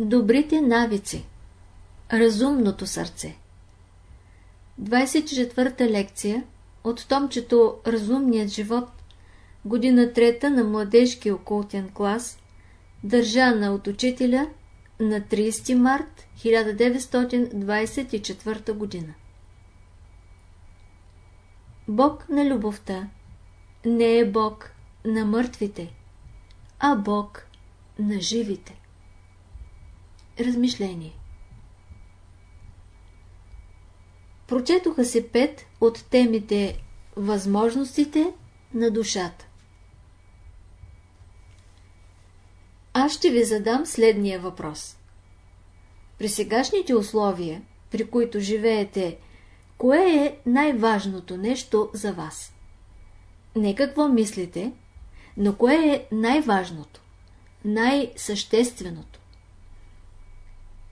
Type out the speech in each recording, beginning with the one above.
Добрите навици Разумното сърце 24-та лекция от томчето Разумният живот година трета на младежки окултен клас държана от учителя на 30 март 1924 година Бог на любовта не е Бог на мъртвите, а Бог на живите. Размишление Прочетоха се пет от темите Възможностите на душата. Аз ще ви задам следния въпрос. При сегашните условия, при които живеете, кое е най-важното нещо за вас? Не какво мислите, но кое е най-важното, най-същественото?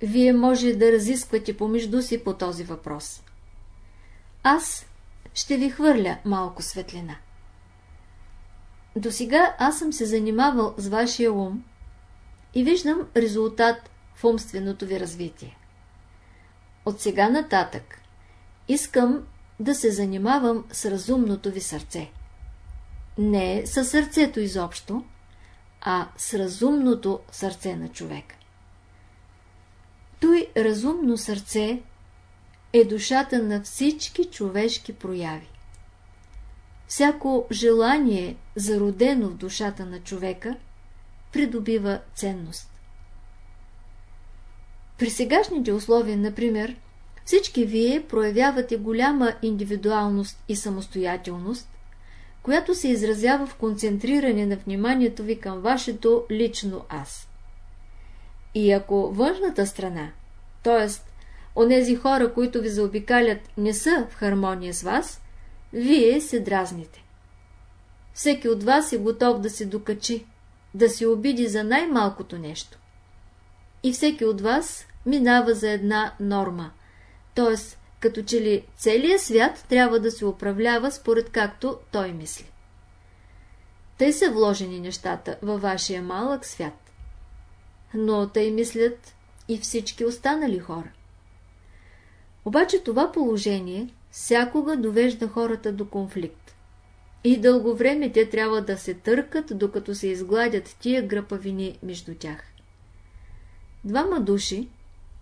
Вие може да разисквате помежду си по този въпрос. Аз ще ви хвърля малко светлина. До сега аз съм се занимавал с вашия ум и виждам резултат в умственото ви развитие. От сега нататък искам да се занимавам с разумното ви сърце. Не със сърцето изобщо, а с разумното сърце на човека. Той разумно сърце е душата на всички човешки прояви. Всяко желание, зародено в душата на човека, придобива ценност. При сегашните условия, например, всички вие проявявате голяма индивидуалност и самостоятелност, която се изразява в концентриране на вниманието ви към вашето лично аз. И ако външната страна, т.е. онези хора, които ви заобикалят, не са в хармония с вас, вие се дразните. Всеки от вас е готов да се докачи, да се обиди за най-малкото нещо. И всеки от вас минава за една норма, т.е. като че ли целият свят трябва да се управлява според както той мисли. Тъй са вложени нещата във вашия малък свят но тъй мислят и всички останали хора. Обаче това положение всякога довежда хората до конфликт. И дълго време те трябва да се търкат, докато се изгладят тия гръпавини между тях. Двама души,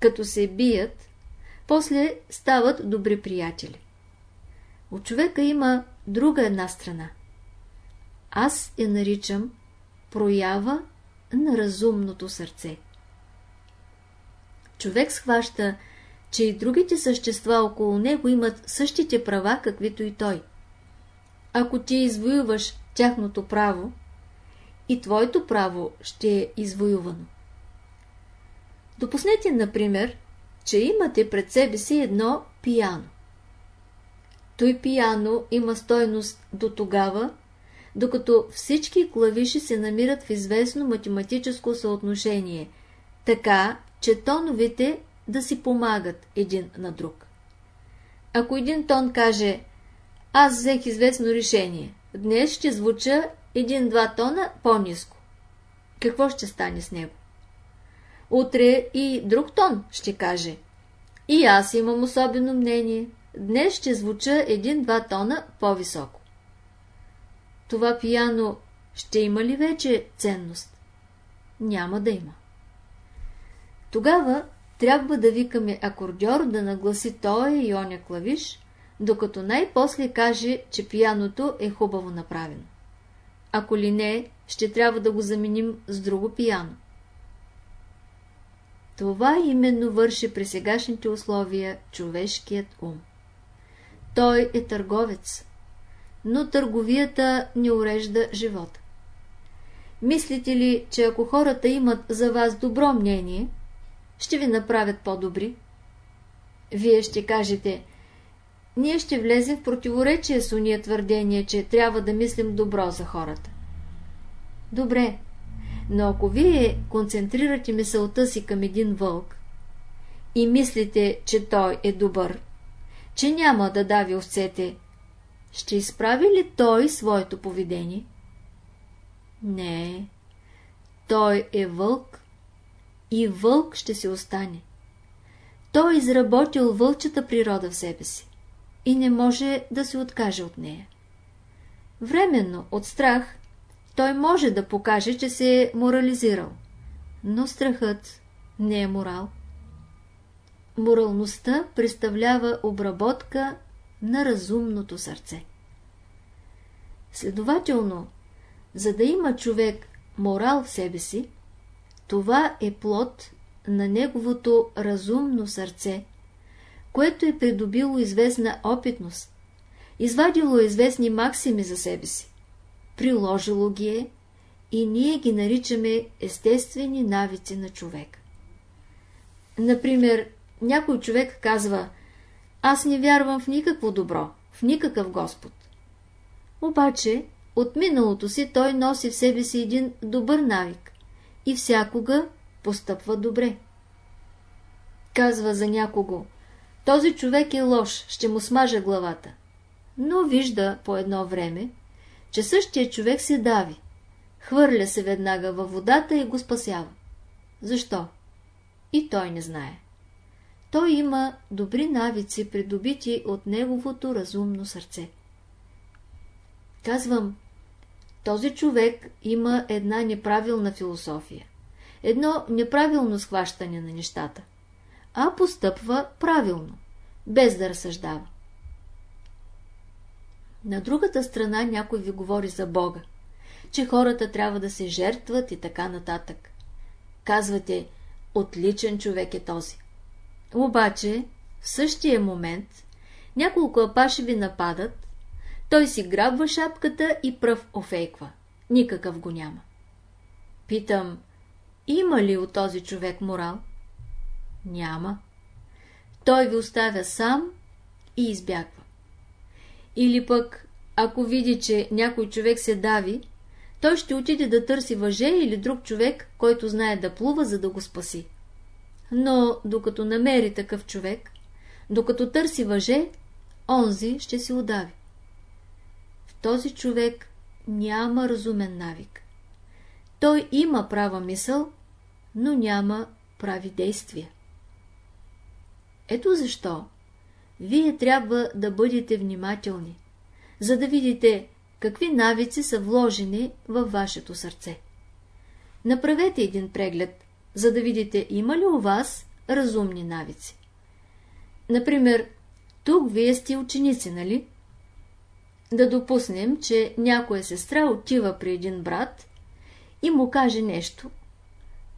като се бият, после стават добри приятели. От човека има друга една страна. Аз я наричам проява на разумното сърце. Човек схваща, че и другите същества около него имат същите права, каквито и той. Ако ти извоюваш тяхното право, и твоето право ще е извоювано. Допуснете, например, че имате пред себе си едно пияно. Той пияно има стойност до тогава, докато всички клавиши се намират в известно математическо съотношение, така, че тоновете да си помагат един на друг. Ако един тон каже «Аз взех известно решение, днес ще звуча един-два тона по-низко», какво ще стане с него? Утре и друг тон ще каже «И аз имам особено мнение, днес ще звуча един-два тона по-високо» това пияно ще има ли вече ценност? Няма да има. Тогава трябва да викаме акордьор да нагласи той и оня клавиш, докато най-после каже, че пияното е хубаво направено. Ако ли не, ще трябва да го заменим с друго пияно. Това именно върши при сегашните условия човешкият ум. Той е търговец, но търговията не урежда живота. Мислите ли, че ако хората имат за вас добро мнение, ще ви направят по-добри? Вие ще кажете, ние ще влезем в противоречие с уния твърдение, че трябва да мислим добро за хората. Добре, но ако вие концентрирате мисълта си към един вълк и мислите, че той е добър, че няма да дави овцете, ще изправи ли той своето поведение? Не, той е вълк и вълк ще си остане. Той е изработил вълчата природа в себе си и не може да се откаже от нея. Временно, от страх, той може да покаже, че се е морализирал, но страхът не е морал. Моралността представлява обработка на разумното сърце. Следователно, за да има човек морал в себе си, това е плод на неговото разумно сърце, което е придобило известна опитност, извадило известни максими за себе си, приложило ги е и ние ги наричаме естествени навици на човек. Например, някой човек казва «Аз не вярвам в никакво добро, в никакъв Господ». Обаче, от миналото си той носи в себе си един добър навик и всякога постъпва добре. Казва за някого «Този човек е лош, ще му смажа главата». Но вижда по едно време, че същия човек се дави, хвърля се веднага във водата и го спасява. Защо? И той не знае той има добри навици, придобити от неговото разумно сърце. Казвам, този човек има една неправилна философия, едно неправилно схващане на нещата, а постъпва правилно, без да разсъждава. На другата страна някой ви говори за Бога, че хората трябва да се жертват и така нататък. Казвате, отличен човек е този. Обаче, в същия момент, няколко апаши ви нападат, той си грабва шапката и пръв офейква. Никакъв го няма. Питам, има ли от този човек морал? Няма. Той ви оставя сам и избягва. Или пък, ако види, че някой човек се дави, той ще отиде да търси въже или друг човек, който знае да плува, за да го спаси. Но докато намери такъв човек, докато търси въже, онзи ще се удави. В този човек няма разумен навик. Той има права мисъл, но няма прави действия. Ето защо вие трябва да бъдете внимателни, за да видите какви навици са вложени във вашето сърце. Направете един преглед за да видите има ли у вас разумни навици. Например, тук вие сте ученици, нали? Да допуснем, че някоя сестра отива при един брат и му каже нещо,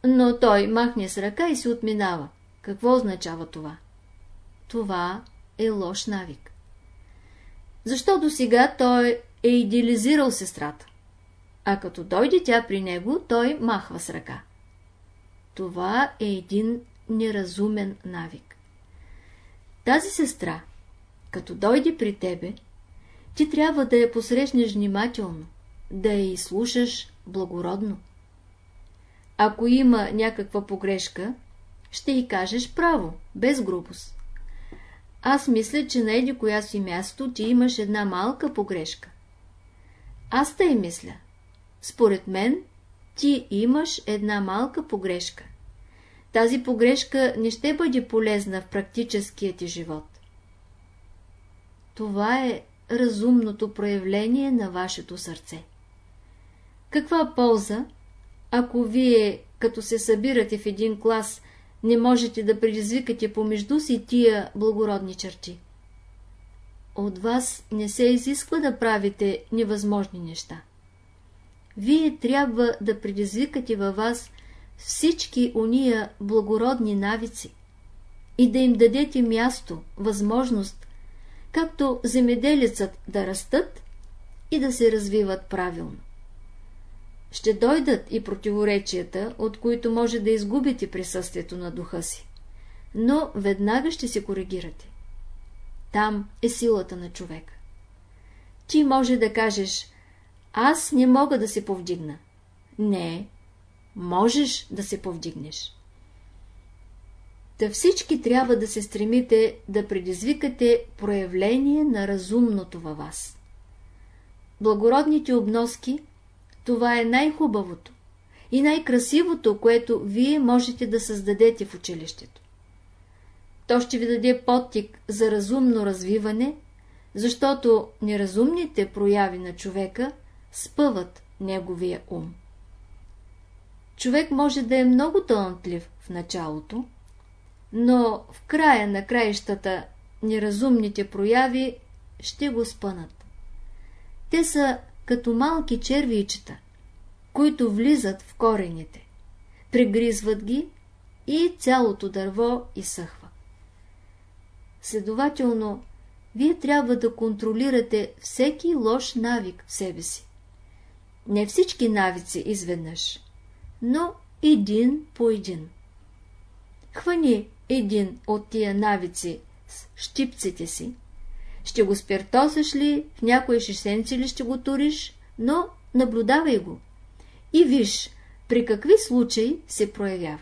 но той махне с ръка и се отминава. Какво означава това? Това е лош навик. Защо до сега той е идеализирал сестрата, а като дойде тя при него, той махва с ръка. Това е един неразумен навик. Тази сестра, като дойде при тебе, ти трябва да я посрещнеш внимателно, да я изслушаш благородно. Ако има някаква погрешка, ще й кажеш право, без грубост. Аз мисля, че на еди коя си място ти имаш една малка погрешка. Аз тъй мисля. Според мен, ти имаш една малка погрешка. Тази погрешка не ще бъде полезна в практическия ти живот. Това е разумното проявление на вашето сърце. Каква полза, ако вие, като се събирате в един клас, не можете да предизвикате помежду си тия благородни черти? От вас не се изисква да правите невъзможни неща. Вие трябва да предизвикате във вас всички уния благородни навици и да им дадете място, възможност, както земеделецът да растат и да се развиват правилно. Ще дойдат и противоречията, от които може да изгубите присъствието на духа си, но веднага ще се коригирате. Там е силата на човека. Ти може да кажеш, аз не мога да се повдигна. Не, можеш да се повдигнеш. Та всички трябва да се стремите да предизвикате проявление на разумното във вас. Благородните обноски, това е най-хубавото и най-красивото, което вие можете да създадете в училището. То ще ви даде подтик за разумно развиване, защото неразумните прояви на човека спъват неговия ум. Човек може да е много талантлив в началото, но в края на краищата неразумните прояви ще го спънат. Те са като малки червичета, които влизат в корените, прегризват ги и цялото дърво изсъхва. Следователно, вие трябва да контролирате всеки лош навик в себе си. Не всички навици изведнъж, но един по един. Хвани един от тия навици с щипците си, ще го спиртосаш ли, в някои шишенци ли ще го туриш, но наблюдавай го и виж при какви случаи се проявява.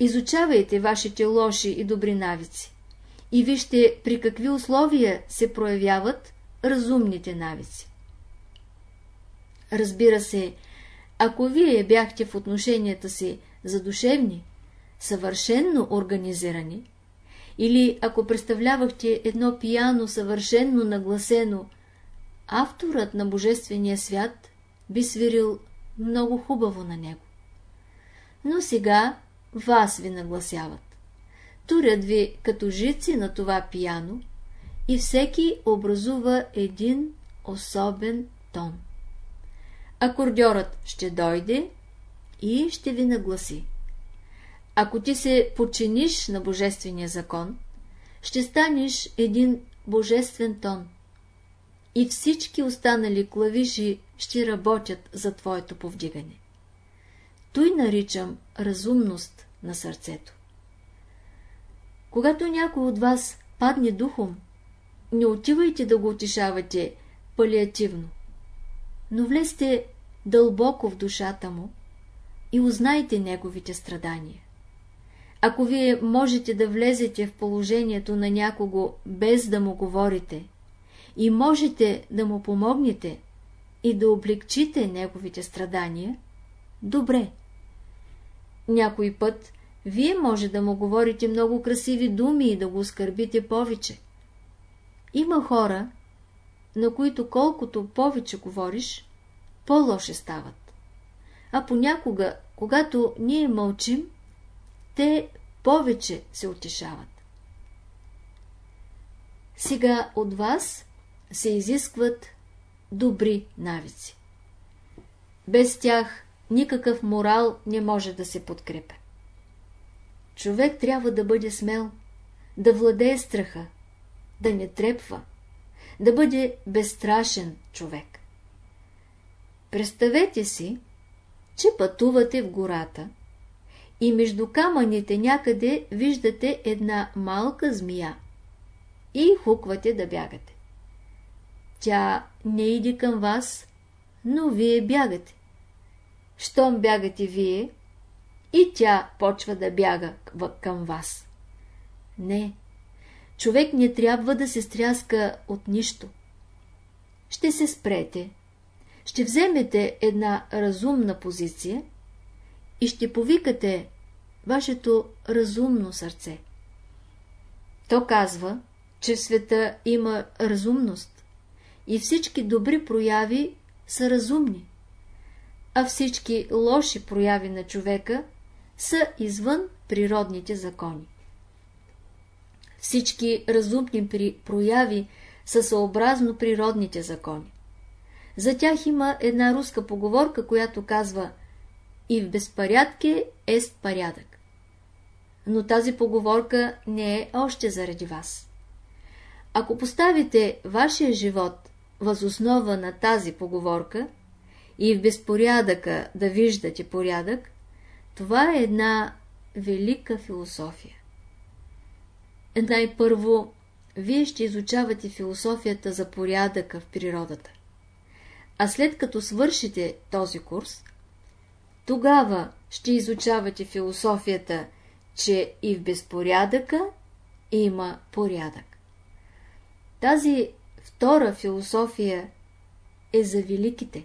Изучавайте вашите лоши и добри навици и вижте при какви условия се проявяват разумните навици. Разбира се, ако вие бяхте в отношенията си задушевни, съвършенно организирани, или ако представлявахте едно пияно съвършенно нагласено, авторът на Божествения свят би свирил много хубаво на него. Но сега вас ви нагласяват. Турят ви като жици на това пияно и всеки образува един особен тон. Акордьорът ще дойде и ще ви нагласи. Ако ти се починиш на Божествения закон, ще станеш един божествен тон. И всички останали клавиши ще работят за твоето повдигане. Той наричам разумност на сърцето. Когато някой от вас падне духом, не отивайте да го утешавате палиативно, но влезте дълбоко в душата му и узнайте неговите страдания. Ако вие можете да влезете в положението на някого без да му говорите и можете да му помогнете и да облегчите неговите страдания, добре. Някой път вие може да му говорите много красиви думи и да го оскърбите повече. Има хора, на които колкото повече говориш, по-лоши стават. А понякога, когато ние мълчим, те повече се утешават. Сега от вас се изискват добри навици. Без тях никакъв морал не може да се подкрепя. Човек трябва да бъде смел, да владее страха, да не трепва, да бъде безстрашен човек. Представете си, че пътувате в гората и между камъните някъде виждате една малка змия и хуквате да бягате. Тя не иде към вас, но вие бягате. Щом бягате вие, и тя почва да бяга към вас. Не, човек не трябва да се стряска от нищо. Ще се спрете, ще вземете една разумна позиция и ще повикате вашето разумно сърце. То казва, че в света има разумност и всички добри прояви са разумни, а всички лоши прояви на човека са извън природните закони. Всички разумни прояви са съобразно природните закони. За тях има една руска поговорка, която казва «И в безпорядке ест порядък». Но тази поговорка не е още заради вас. Ако поставите вашия живот възоснова на тази поговорка и в безпорядъка да виждате порядък, това е една велика философия. Най-първо, вие ще изучавате философията за порядъка в природата. А след като свършите този курс, тогава ще изучавате философията, че и в безпорядъка има порядък. Тази втора философия е за великите,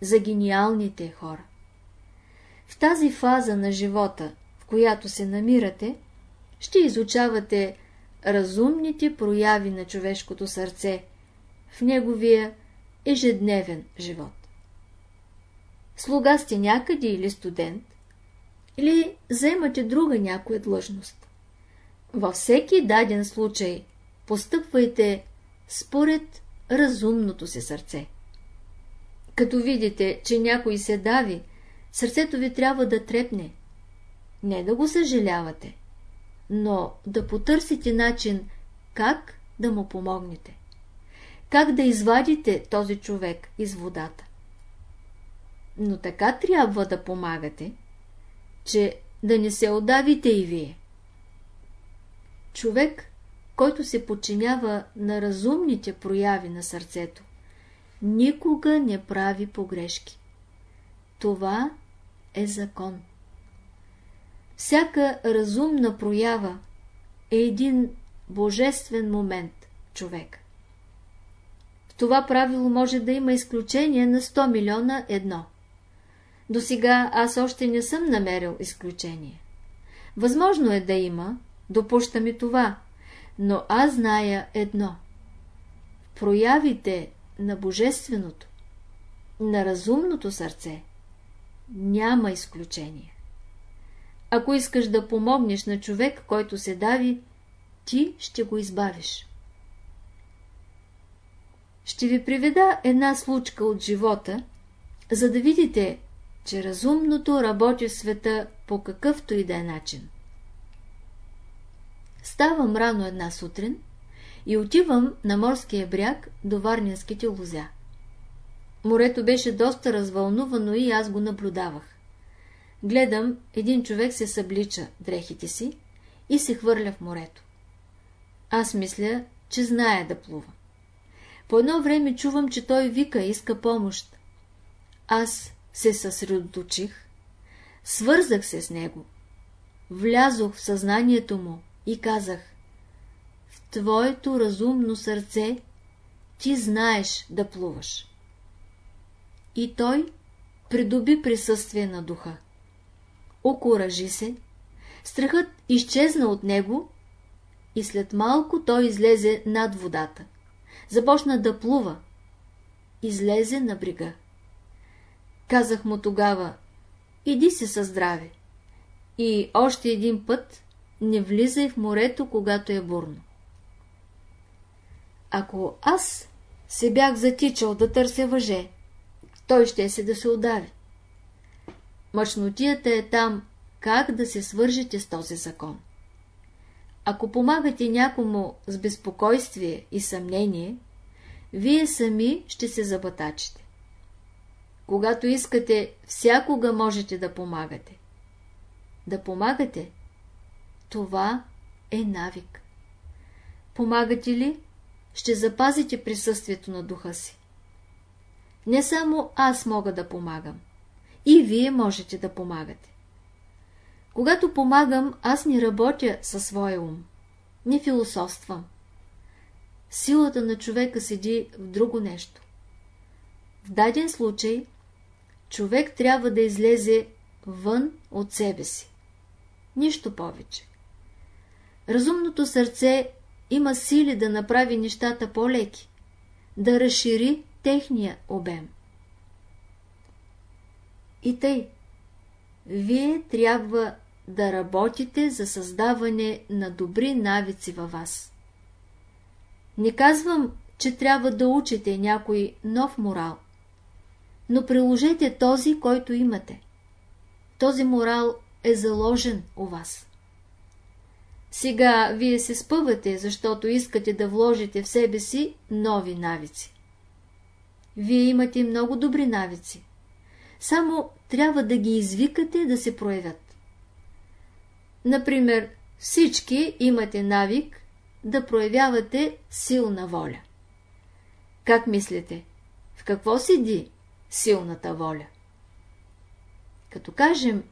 за гениалните хора. В тази фаза на живота, в която се намирате, ще изучавате разумните прояви на човешкото сърце в неговия ежедневен живот. Слуга сте някъде или студент, или заемате друга някоя длъжност. Във всеки даден случай постъпвайте според разумното си сърце. Като видите, че някой се дави, сърцето ви трябва да трепне. Не да го съжалявате, но да потърсите начин как да му помогнете. Как да извадите този човек из водата. Но така трябва да помагате, че да не се отдавите и вие. Човек, който се подчинява на разумните прояви на сърцето, никога не прави погрешки. Това е закон. Всяка разумна проява е един божествен момент човек. В това правило може да има изключение на 100 милиона едно. До сега аз още не съм намерил изключение. Възможно е да има, допущам и това, но аз зная едно. Проявите на Божественото, на разумното сърце, няма изключение. Ако искаш да помогнеш на човек, който се дави, ти ще го избавиш. Ще ви приведа една случка от живота, за да видите, че разумното работи в света по какъвто и да е начин. Ставам рано една сутрин и отивам на морския бряг до Варнинските лузя. Морето беше доста развълнувано и аз го наблюдавах. Гледам, един човек се съблича дрехите си и се хвърля в морето. Аз мисля, че знае да плува. По едно време чувам, че той вика, иска помощ. Аз се съсредоточих, свързах се с него, влязох в съзнанието му и казах В твоето разумно сърце ти знаеш да плуваш. И той придоби присъствие на духа. Окуражи се, страхът изчезна от него и след малко той излезе над водата. Започна да плува. Излезе на брега. Казах му тогава, иди се със здраве. И още един път не влизай в морето, когато е бурно. Ако аз се бях затичал да търся въже, той ще се да се удави. Мъчнотията е там, как да се свържете с този закон. Ако помагате някому с безпокойствие и съмнение, вие сами ще се забатачите. Когато искате, всякога можете да помагате. Да помагате, това е навик. Помагате ли, ще запазите присъствието на духа си. Не само аз мога да помагам. И вие можете да помагате. Когато помагам, аз не работя със своя ум. Не философствам. Силата на човека седи в друго нещо. В даден случай човек трябва да излезе вън от себе си. Нищо повече. Разумното сърце има сили да направи нещата по-леки, да разшири техния обем. И тъй, вие трябва да работите за създаване на добри навици във вас. Не казвам, че трябва да учите някой нов морал, но приложете този, който имате. Този морал е заложен у вас. Сега вие се спъвате, защото искате да вложите в себе си нови навици. Вие имате много добри навици. Само трябва да ги извикате да се проявят. Например, всички имате навик да проявявате силна воля. Как мислите? В какво седи силната воля? Като кажем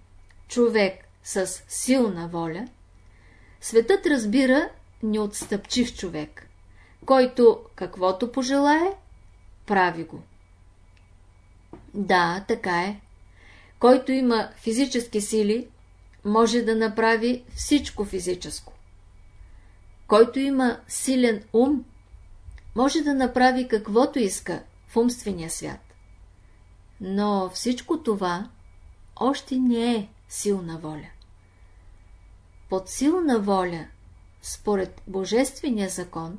човек с силна воля, светът разбира неотстъпчив човек, който каквото пожелае, прави го. Да, така е. Който има физически сили, може да направи всичко физическо. Който има силен ум, може да направи каквото иска в умствения свят. Но всичко това още не е силна воля. Под силна воля, според Божествения закон,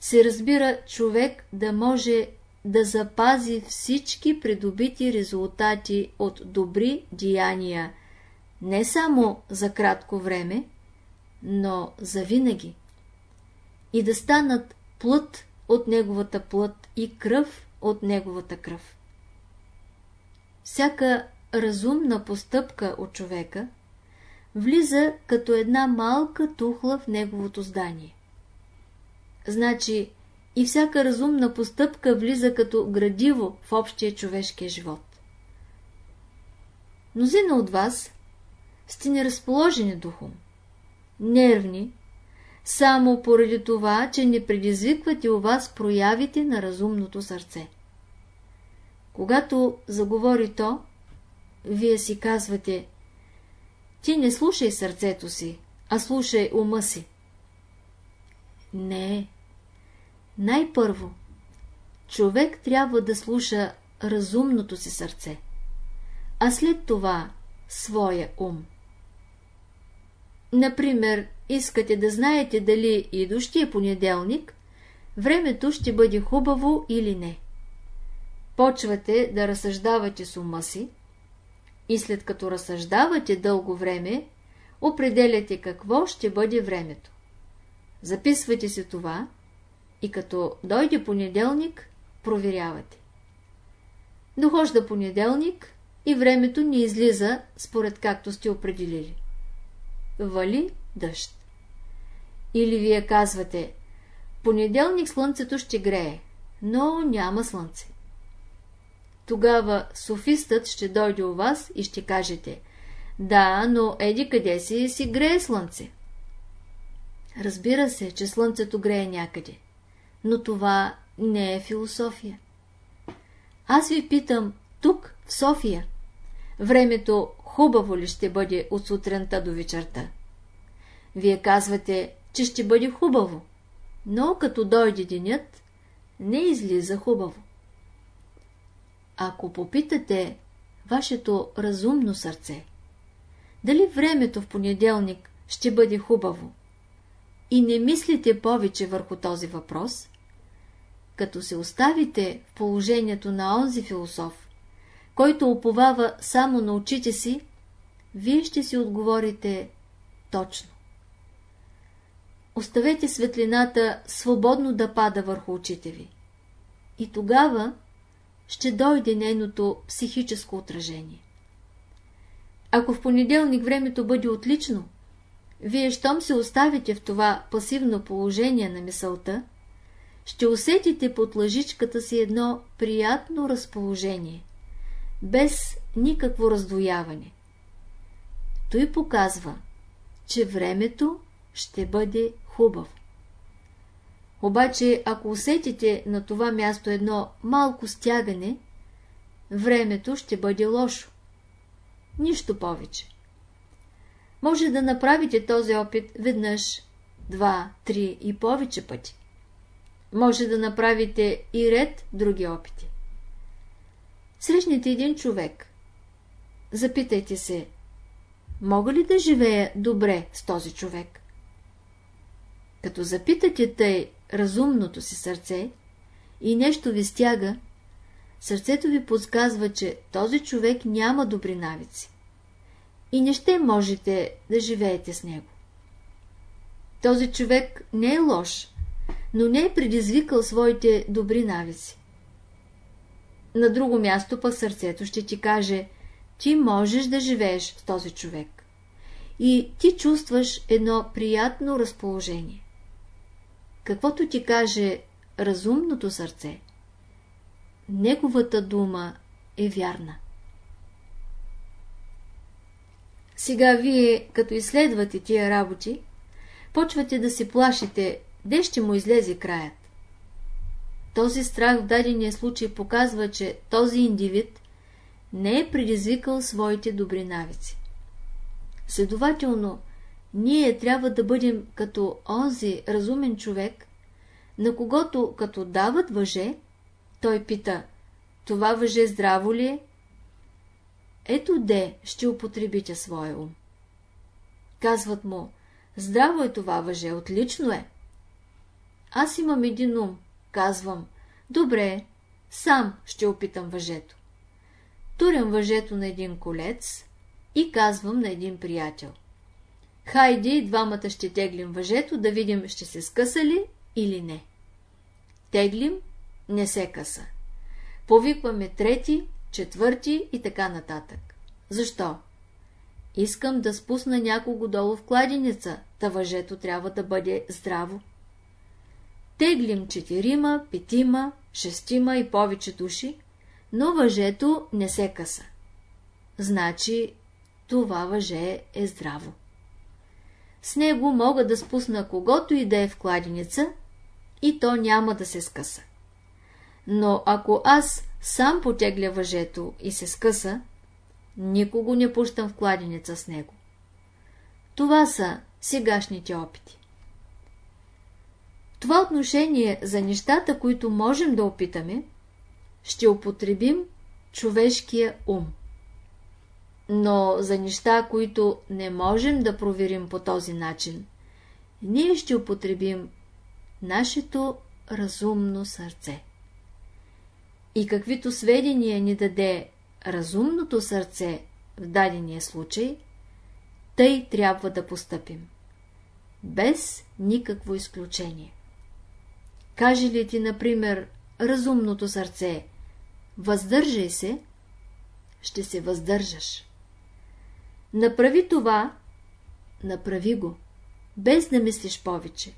се разбира човек да може да запази всички придобити резултати от добри деяния не само за кратко време, но за винаги и да станат плът от неговата плът и кръв от неговата кръв. Всяка разумна постъпка от човека влиза като една малка тухла в неговото здание. Значи и всяка разумна постъпка влиза като градиво в общия човешкия живот. Мнозина от вас сте неразположени духом, нервни, само поради това, че не предизвиквате у вас проявите на разумното сърце. Когато заговори то, вие си казвате Ти не слушай сърцето си, а слушай ума си. Не. Най-първо, човек трябва да слуша разумното си сърце, а след това своя ум. Например, искате да знаете дали идущия понеделник времето ще бъде хубаво или не. Почвате да разсъждавате с ума си и след като разсъждавате дълго време, определяте какво ще бъде времето. Записвате се това и като дойде понеделник, проверявате. Дохожда понеделник и времето ни излиза според както сте определили. Вали дъжд. Или вие казвате, понеделник слънцето ще грее, но няма слънце. Тогава софистът ще дойде у вас и ще кажете, да, но еди къде си си грее слънце. Разбира се, че слънцето грее някъде, но това не е философия. Аз ви питам, тук, в София, времето хубаво ли ще бъде от сутринта до вечерта? Вие казвате, че ще бъде хубаво, но като дойде денят, не излиза хубаво. Ако попитате вашето разумно сърце, дали времето в понеделник ще бъде хубаво, и не мислите повече върху този въпрос, като се оставите в положението на онзи философ, който оповава само на очите си, вие ще си отговорите точно. Оставете светлината свободно да пада върху очите ви. И тогава ще дойде нейното психическо отражение. Ако в понеделник времето бъде отлично, вие щом се оставите в това пасивно положение на мисълта, ще усетите под лъжичката си едно приятно разположение, без никакво раздвояване. Той показва, че времето ще бъде хубаво. Обаче, ако усетите на това място едно малко стягане, времето ще бъде лошо. Нищо повече. Може да направите този опит веднъж, два, три и повече пъти. Може да направите и ред други опити. Срещнете един човек. Запитайте се, мога ли да живея добре с този човек? Като запитате тъй разумното си сърце и нещо ви стяга, сърцето ви подсказва, че този човек няма добри навици и не ще можете да живеете с него. Този човек не е лош, но не е предизвикал своите добри навици. На друго място пък сърцето ще ти каже, ти можеш да живееш с този човек. И ти чувстваш едно приятно разположение. Каквото ти каже разумното сърце, неговата дума е вярна. Сега вие, като изследвате тия работи, почвате да се плашите, де ще му излезе краят. Този страх в дадения случай показва, че този индивид не е предизвикал своите добри навици. Следователно, ние трябва да бъдем като онзи разумен човек, на когото като дават въже, той пита, това въже здраво ли е? Ето де ще употребите своя ум. Казват му, здраво е това въже, отлично е. Аз имам един ум, казвам, добре, сам ще опитам въжето. Турям въжето на един колец и казвам на един приятел. Хайди, двамата ще теглим въжето, да видим ще се скъса ли или не. Теглим, не се къса. Повикваме трети, четвърти и така нататък. Защо? Искам да спусна някого долу в кладеница, та въжето трябва да бъде здраво. Теглим четирима, петима, шестима и повече души, но въжето не се къса. Значи това въже е здраво. С него мога да спусна когото и да е в кладеница и то няма да се скъса. Но ако аз сам потегля въжето и се скъса, никого не пущам в кладеница с него. Това са сегашните опити. Това отношение за нещата, които можем да опитаме, ще употребим човешкия ум. Но за неща, които не можем да проверим по този начин, ние ще употребим нашето разумно сърце. И каквито сведения ни даде разумното сърце в дадения случай, тъй трябва да постъпим. Без никакво изключение. Каже ли ти, например, разумното сърце, въздържай се, ще се въздържаш. Направи това, направи го, без да мислиш повече.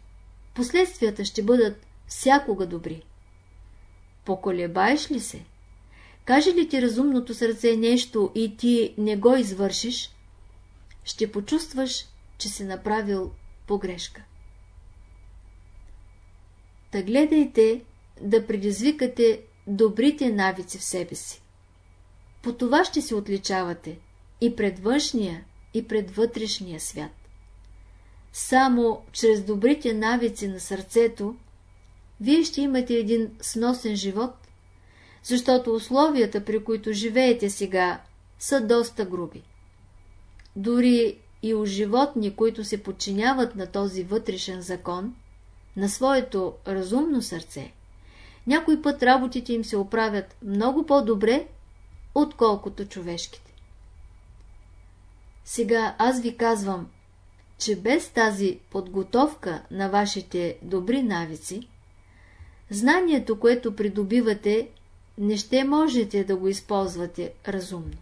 Последствията ще бъдат всякога добри. Поколебаеш ли се? Каже ли ти разумното сърце нещо и ти не го извършиш, ще почувстваш, че си направил погрешка. Та гледайте да предизвикате добрите навици в себе си. По това ще се отличавате и пред външния, и пред вътрешния свят. Само чрез добрите навици на сърцето, вие ще имате един сносен живот, защото условията, при които живеете сега, са доста груби. Дори и у животни, които се подчиняват на този вътрешен закон, на своето разумно сърце, някой път работите им се оправят много по-добре, отколкото човешките. Сега аз ви казвам, че без тази подготовка на вашите добри навици, знанието, което придобивате, не ще можете да го използвате разумно.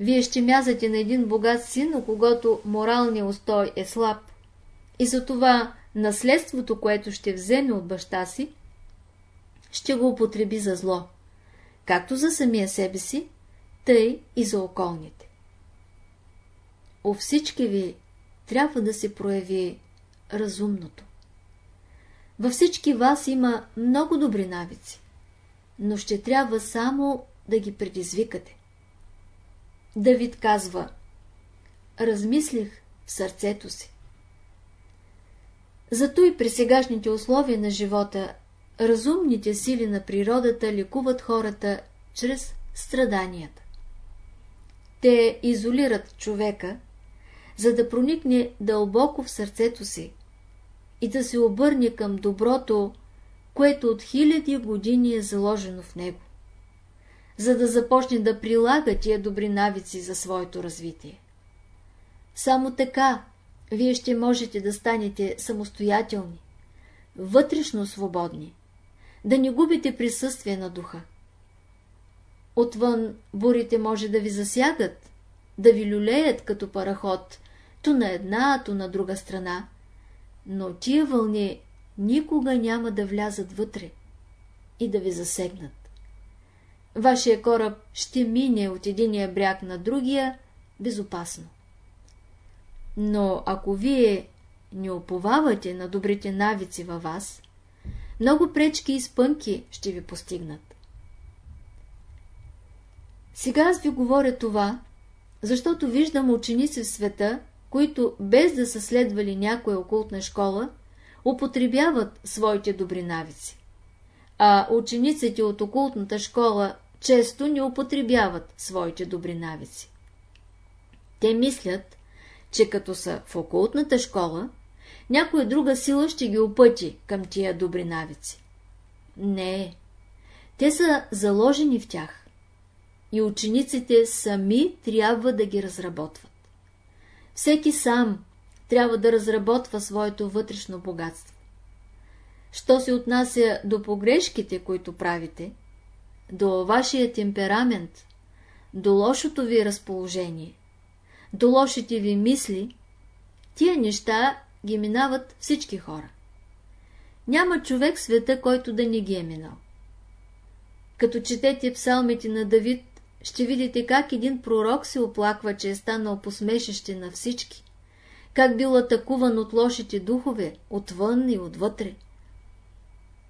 Вие ще мязате на един богат син, у когото моралният устой е слаб, и затова наследството, което ще вземе от баща си, ще го употреби за зло, както за самия себе си, тъй и за околните. У всички ви трябва да се прояви разумното. Във всички вас има много добри навици, но ще трябва само да ги предизвикате. Давид казва Размислих в сърцето си. Зато и при сегашните условия на живота разумните сили на природата лекуват хората чрез страданията. Те изолират човека, за да проникне дълбоко в сърцето си и да се обърне към доброто, което от хиляди години е заложено в него, за да започне да прилага тия добри навици за своето развитие. Само така вие ще можете да станете самостоятелни, вътрешно свободни, да не губите присъствие на духа. Отвън бурите може да ви засягат, да ви люлеят като параход, то на една, то на друга страна, но тия вълни никога няма да влязат вътре и да ви засегнат. Вашия кораб ще мине от единия бряг на другия безопасно. Но ако вие не оповавате на добрите навици във вас, много пречки и спънки ще ви постигнат. Сега аз ви говоря това, защото виждам ученици в света, които без да са следвали някоя окултна школа, употребяват своите добри навици. А учениците от окултната школа често не употребяват своите добри навици. Те мислят, че като са в окултната школа, някоя друга сила ще ги опъти към тия добри навици. Не, те са заложени в тях и учениците сами трябва да ги разработват. Всеки сам трябва да разработва своето вътрешно богатство. Що се отнася до погрешките, които правите, до вашия темперамент, до лошото ви разположение, до лошите ви мисли, тия неща ги минават всички хора. Няма човек в света, който да не ги е минал. Като четете псалмите на Давид, ще видите как един пророк се оплаква, че е станал посмешище на всички, как бил атакуван от лошите духове, отвън и отвътре.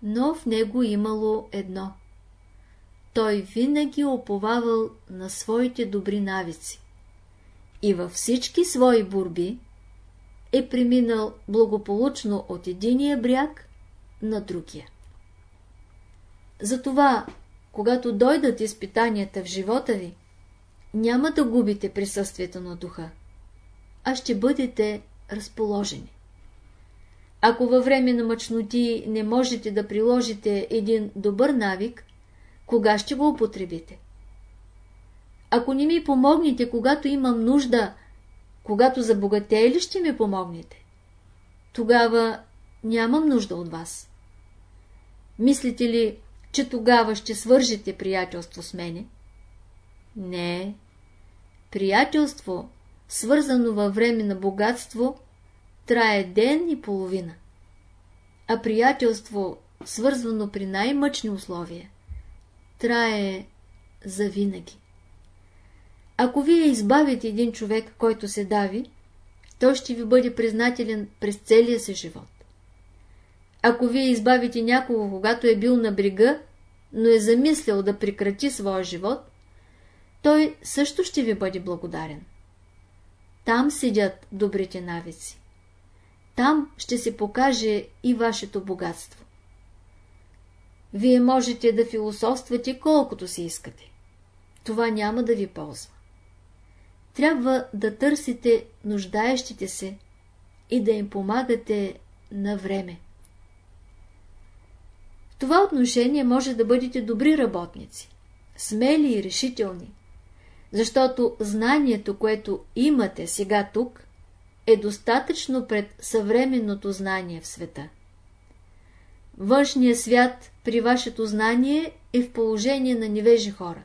Но в него имало едно. Той винаги оповавал на своите добри навици и във всички свои борби е преминал благополучно от единия бряг на другия. Затова, когато дойдат изпитанията в живота ви, няма да губите присъствието на духа, а ще бъдете разположени. Ако във време на мъчноти не можете да приложите един добър навик, кога ще го употребите? Ако не ми помогнете, когато имам нужда, когато забогатее ли ще ми помогнете? Тогава нямам нужда от вас. Мислите ли, че тогава ще свържете приятелство с мене? Не. Приятелство, свързано във време на богатство, трае ден и половина. А приятелство, свързвано при най-мъчни условия, трае завинаги. Ако вие избавите един човек, който се дави, той ще ви бъде признателен през целия си живот. Ако вие избавите някого, когато е бил на брега, но е замислял да прекрати своя живот, той също ще ви бъде благодарен. Там седят добрите навици. Там ще се покаже и вашето богатство. Вие можете да философствате колкото си искате. Това няма да ви ползва. Трябва да търсите нуждаещите се и да им помагате на време. Това отношение може да бъдете добри работници, смели и решителни, защото знанието, което имате сега тук, е достатъчно пред съвременното знание в света. Външният свят при вашето знание е в положение на невежи хора,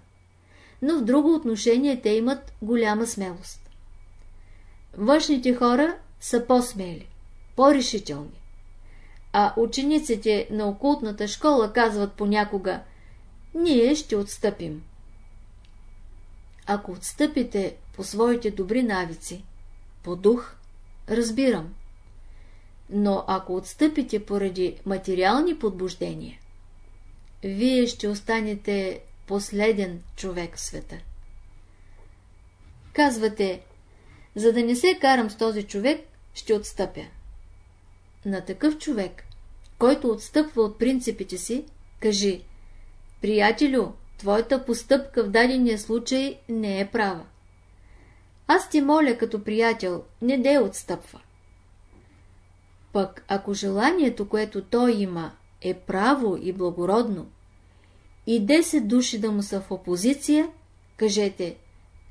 но в друго отношение те имат голяма смелост. Външните хора са по-смели, по-решителни, а учениците на окултната школа казват понякога «Ние ще отстъпим». Ако отстъпите по своите добри навици, по дух, разбирам. Но ако отстъпите поради материални подбуждения, вие ще останете последен човек в света. Казвате, за да не се карам с този човек, ще отстъпя. На такъв човек, който отстъпва от принципите си, кажи, приятелю, твоята постъпка в дадения случай не е права. Аз ти моля като приятел, не де отстъпва. Пък ако желанието, което той има, е право и благородно, и 10 души да му са в опозиция, кажете,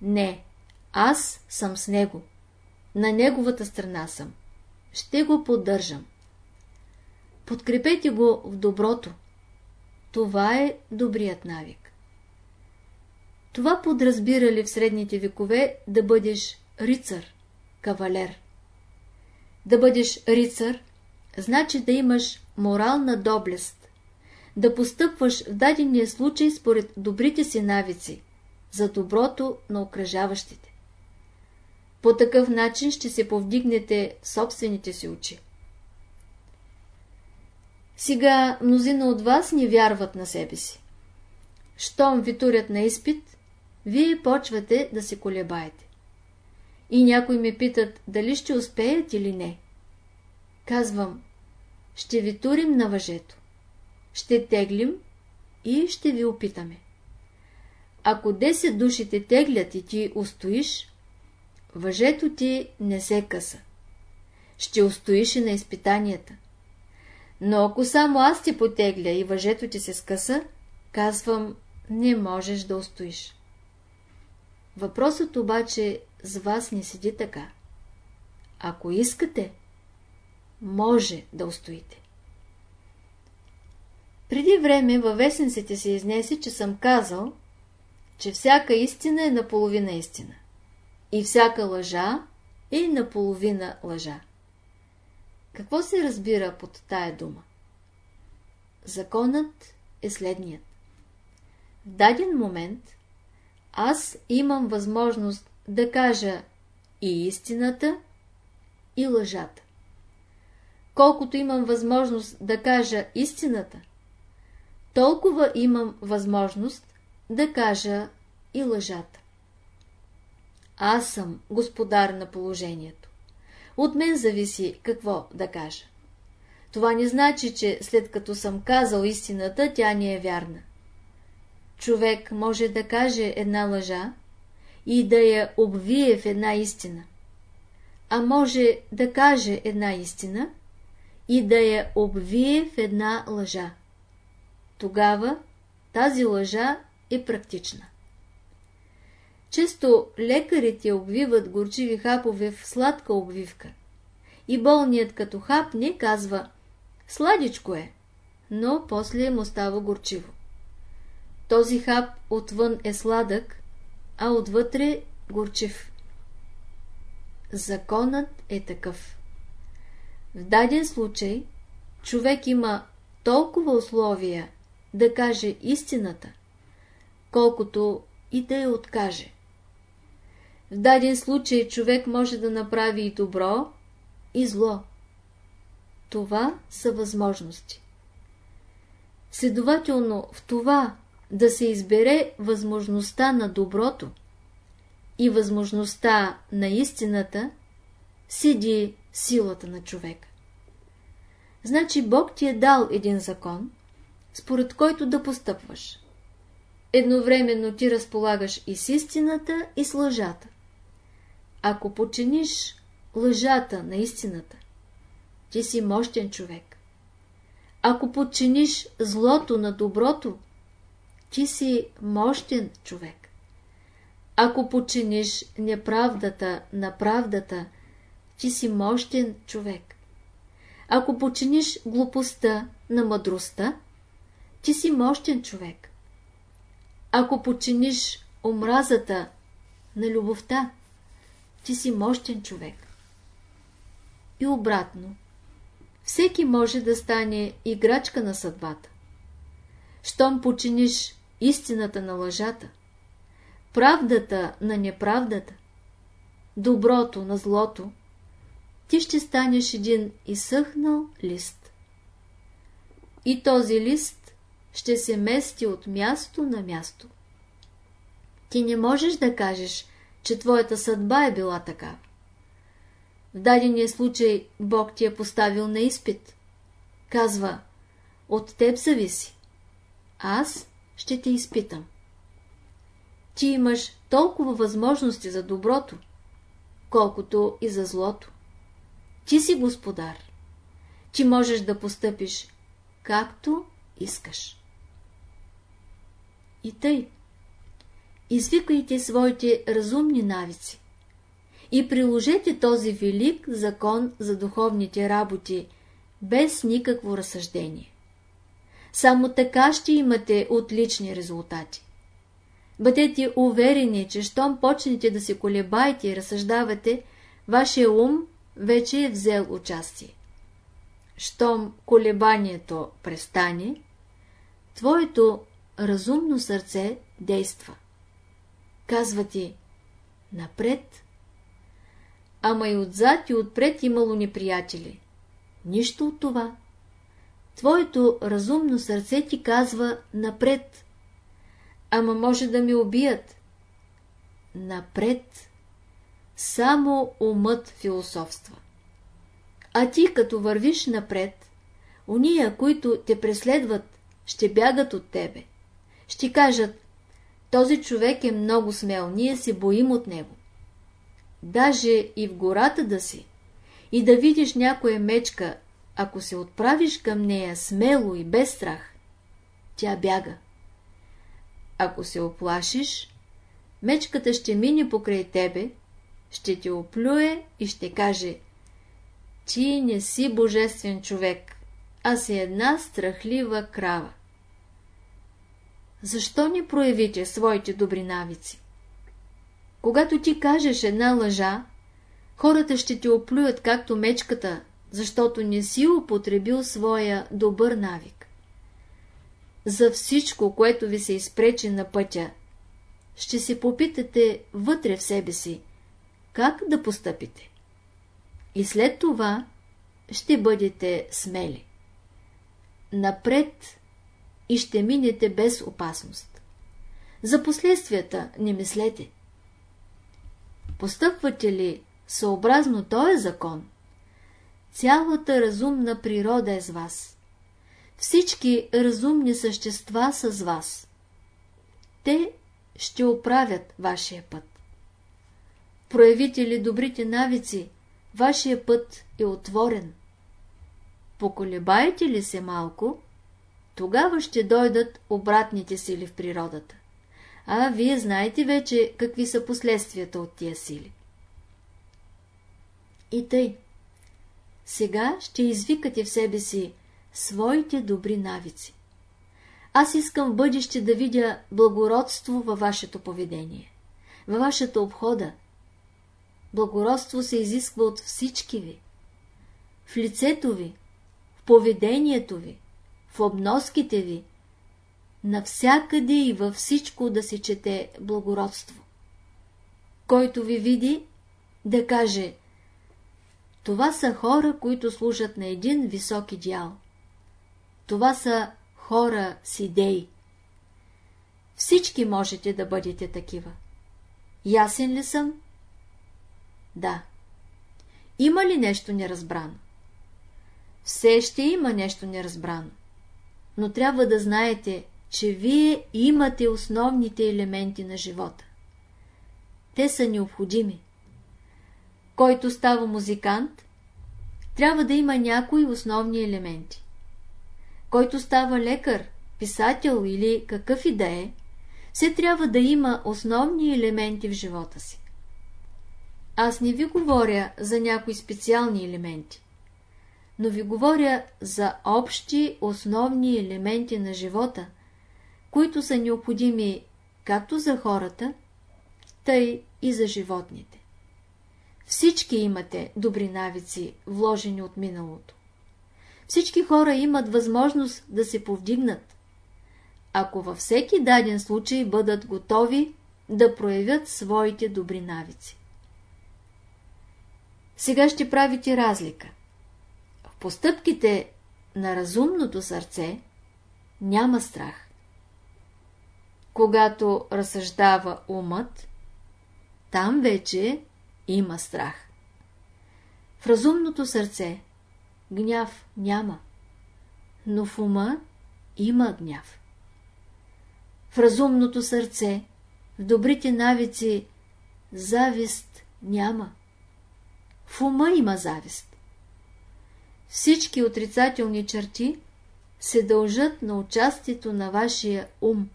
не, аз съм с него, на неговата страна съм, ще го поддържам. Подкрепете го в доброто. Това е добрият навик. Това подразбирали в средните векове да бъдеш рицар, кавалер. Да бъдеш рицар, значи да имаш морална доблест, да постъпваш в дадения случай според добрите си навици, за доброто на окръжаващите. По такъв начин ще се повдигнете собствените си очи. Сега мнозина от вас не вярват на себе си. Щом ви турят на изпит, вие почвате да се колебаете. И някои ме питат, дали ще успеят или не. Казвам, ще ви турим на въжето. Ще теглим и ще ви опитаме. Ако 10 души те теглят и ти устоиш, въжето ти не се къса. Ще устоиш и на изпитанията. Но ако само аз ти потегля и въжето ти се скъса, казвам, не можеш да устоиш. Въпросът обаче с вас не седи така. Ако искате, може да устоите. Преди време във вестниците се изнесе, че съм казал, че всяка истина е наполовина истина и всяка лъжа е наполовина лъжа. Какво се разбира под тая дума? Законът е следният. В даден момент аз имам възможност да кажа и истината, и лъжата. Колкото имам възможност да кажа истината, толкова имам възможност да кажа и лъжата. Аз съм господар на положението. От мен зависи какво да кажа. Това не значи, че след като съм казал истината, тя не е вярна. Човек може да каже една лъжа и да я обвие в една истина, а може да каже една истина и да я обвие в една лъжа. Тогава тази лъжа е практична. Често лекарите обвиват горчиви хапове в сладка обвивка. И болният като хапне казва «Сладичко е», но после му става горчиво. Този хап отвън е сладък, а отвътре горчив. Законът е такъв. В даден случай човек има толкова условия да каже истината, колкото и да я откаже. В даден случай човек може да направи и добро, и зло. Това са възможности. Следователно, в това да се избере възможността на доброто и възможността на истината, седи силата на човека. Значи Бог ти е дал един закон, според който да постъпваш. Едновременно ти разполагаш и с истината, и с лъжата. Ако починиш лъжата на истината, ти си мощен човек. Ако подчиниш злото на доброто, ти си мощен човек. Ако подчиниш неправдата на правдата, ти си мощен човек. Ако починиш глупостта на мъдростта, ти си мощен човек. Ако починиш омразата на любовта, ти си мощен човек. И обратно. Всеки може да стане играчка на съдбата. Щом починиш истината на лъжата, правдата на неправдата, доброто на злото, ти ще станеш един изсъхнал лист. И този лист ще се мести от място на място. Ти не можеш да кажеш, че твоята съдба е била такава. В дадения случай Бог ти е поставил на изпит. Казва, от теб зависи. Аз ще те изпитам. Ти имаш толкова възможности за доброто, колкото и за злото. Ти си господар. Ти можеш да постъпиш както искаш. И тъй. Извикайте своите разумни навици и приложете този велик закон за духовните работи без никакво разсъждение. Само така ще имате отлични резултати. Бъдете уверени, че щом почнете да се колебаете и разсъждавате, вашия ум вече е взел участие. Щом колебанието престане, твоето разумно сърце действа. Казва ти, напред. Ама и отзад и отпред имало неприятели. Нищо от това. Твоето разумно сърце ти казва напред. Ама може да ме убият. напред. Само умът философства. А ти, като вървиш напред, уния, които те преследват, ще бягат от тебе. Ще кажат, този човек е много смел, ние се боим от него. Даже и в гората да си, и да видиш някоя мечка, ако се отправиш към нея смело и без страх, тя бяга. Ако се оплашиш, мечката ще мине покрай тебе, ще те оплюе и ще каже Ти не си божествен човек, а си една страхлива крава. Защо не проявите своите добри навици? Когато ти кажеш една лъжа, хората ще те оплюят както мечката, защото не си употребил своя добър навик. За всичко, което ви се изпречи на пътя, ще се попитате вътре в себе си, как да постъпите. И след това ще бъдете смели. Напред и ще минете без опасност. За последствията не мислете. Постъпвате ли съобразно този закон, цялата разумна природа е с вас. Всички разумни същества са с вас. Те ще оправят вашия път. Проявите ли добрите навици, вашия път е отворен. Поколебаете ли се малко, тогава ще дойдат обратните сили в природата. А вие знаете вече какви са последствията от тия сили. И тъй. Сега ще извикате в себе си своите добри навици. Аз искам в бъдеще да видя благородство във вашето поведение, във вашата обхода. Благородство се изисква от всички ви. В лицето ви, в поведението ви, в обноските ви, навсякъде и във всичко да се чете благородство. Който ви види, да каже Това са хора, които служат на един висок идеал. Това са хора с идеи. Всички можете да бъдете такива. Ясен ли съм? Да. Има ли нещо неразбрано? Все ще има нещо неразбрано. Но трябва да знаете, че вие имате основните елементи на живота. Те са необходими. Който става музикант, трябва да има някои основни елементи. Който става лекар, писател или какъв и да е, все трябва да има основни елементи в живота си. Аз не ви говоря за някои специални елементи, но ви говоря за общи основни елементи на живота, които са необходими както за хората, тъй и за животните. Всички имате добри навици, вложени от миналото. Всички хора имат възможност да се повдигнат, ако във всеки даден случай бъдат готови да проявят своите добри навици. Сега ще правите разлика. Постъпките на разумното сърце няма страх. Когато разсъждава умът, там вече има страх. В разумното сърце гняв няма, но в ума има гняв. В разумното сърце, в добрите навици, завист няма. В ума има завист. Всички отрицателни черти се дължат на участието на вашия ум.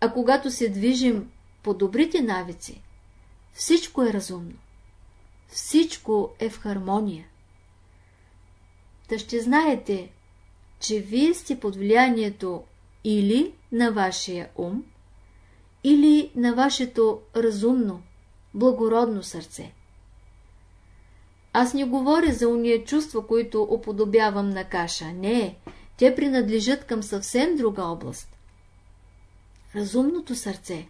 А когато се движим по добрите навици, всичко е разумно. Всичко е в хармония. Та ще знаете, че вие сте под влиянието или на вашия ум, или на вашето разумно, благородно сърце. Аз не говоря за уния чувства, които уподобявам на каша. Не, те принадлежат към съвсем друга област. Разумното сърце.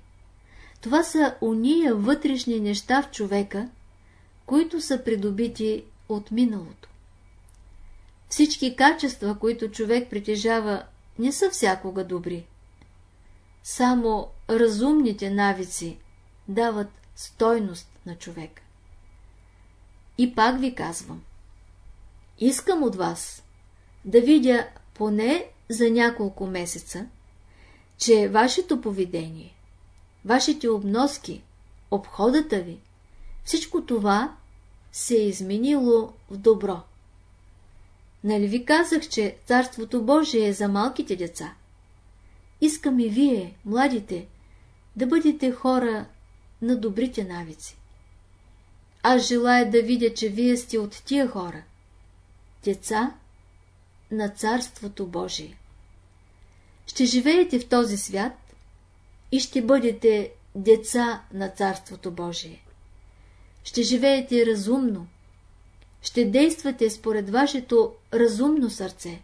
Това са уния вътрешни неща в човека, които са придобити от миналото. Всички качества, които човек притежава, не са всякога добри. Само разумните навици, дават стойност на човека. И пак ви казвам, искам от вас да видя поне за няколко месеца, че вашето поведение, вашите обноски, обходата ви, всичко това се е изменило в добро. Нали ви казах, че Царството Божие е за малките деца? Искам и вие, младите, да бъдете хора на добрите навици. Аз желая да видя, че вие сте от тия хора. Деца на Царството Божие. Ще живеете в този свят и ще бъдете деца на Царството Божие. Ще живеете разумно, ще действате според вашето разумно сърце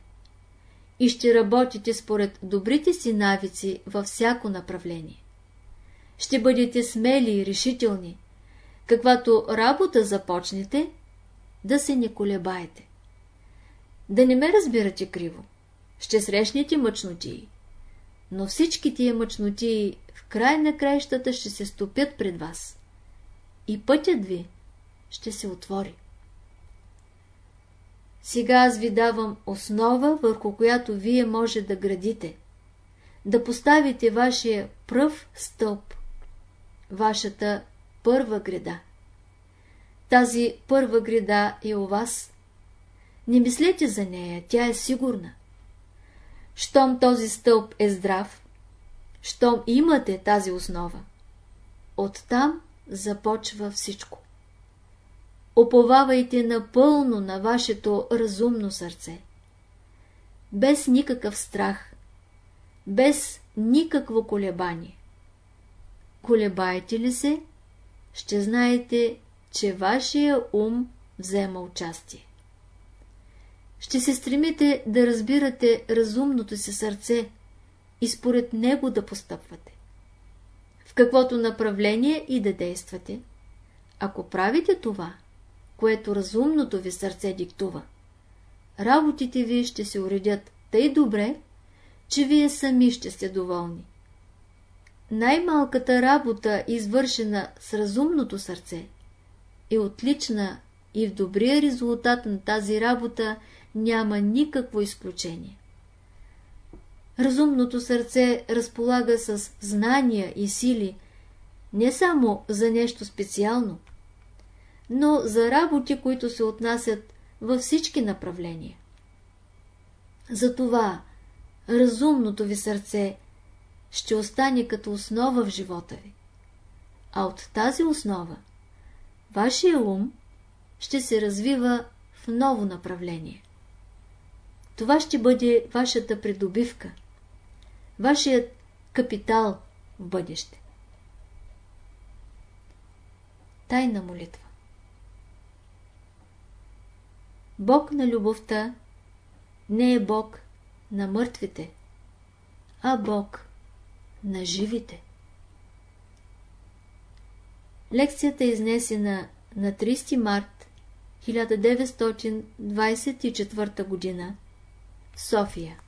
и ще работите според добрите си навици във всяко направление. Ще бъдете смели и решителни, каквато работа започнете, да се не колебаете. Да не ме разбирате криво. Ще срещнете мъчнотии. Но всички тия мъчнотии в край на краищата ще се стопят пред вас. И пътят ви ще се отвори. Сега аз ви давам основа, върху която вие може да градите, да поставите вашия пръв стълб, вашата първа града. Тази първа града е у вас. Не мислете за нея, тя е сигурна. Щом този стълб е здрав, щом имате тази основа, оттам започва всичко. Оповавайте напълно на вашето разумно сърце. Без никакъв страх, без никакво колебание. Колебаете ли се, ще знаете, че вашия ум взема участие. Ще се стремите да разбирате разумното си сърце и според него да постъпвате. В каквото направление и да действате, ако правите това, което разумното ви сърце диктува. Работите ви ще се уредят тъй добре, че вие сами ще сте доволни. Най-малката работа, извършена с разумното сърце, е отлична и в добрия резултат на тази работа няма никакво изключение. Разумното сърце разполага с знания и сили не само за нещо специално, но за работи, които се отнасят във всички направления. Затова разумното ви сърце ще остане като основа в живота ви, а от тази основа вашия ум ще се развива в ново направление. Това ще бъде вашата придобивка, вашият капитал в бъдеще. Тайна молитва Бог на любовта не е Бог на мъртвите, а Бог на живите. Лекцията е изнесена на 30 март 1924 г. София